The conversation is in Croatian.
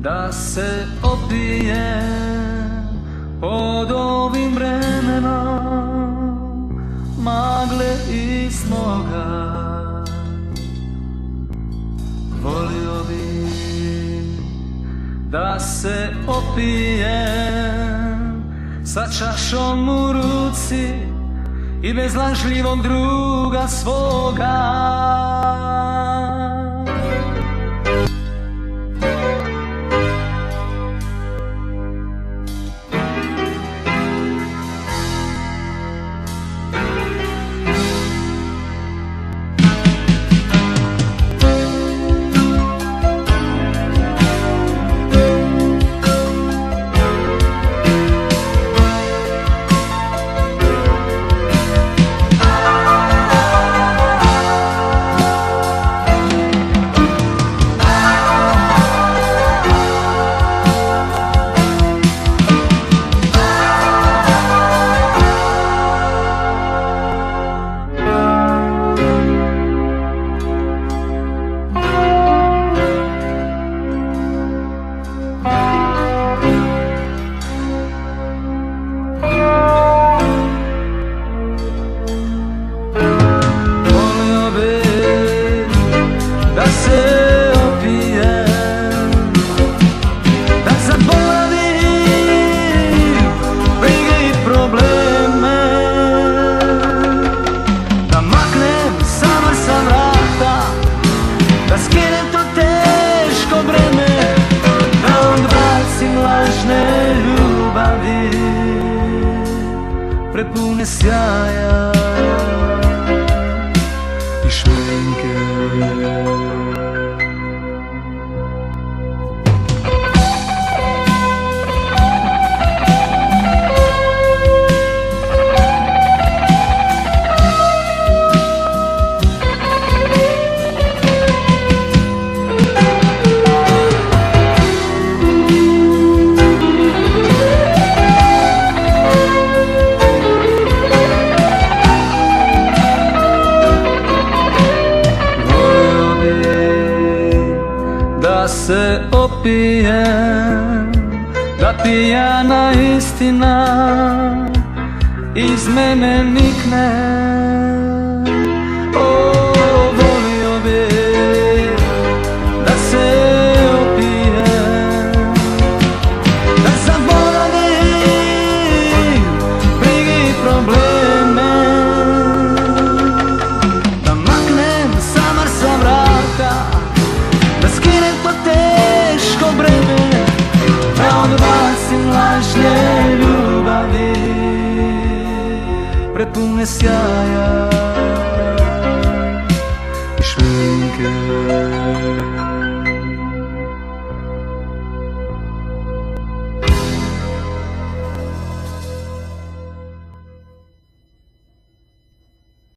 Da se opije pod ovim vremenom Magle i smoga. Volio bi da se opijem Sa čašom u ruci i bez lažljivog druga svoga maior. Se opijem Da pijana istina iz mene nikne не сяє, і швидке.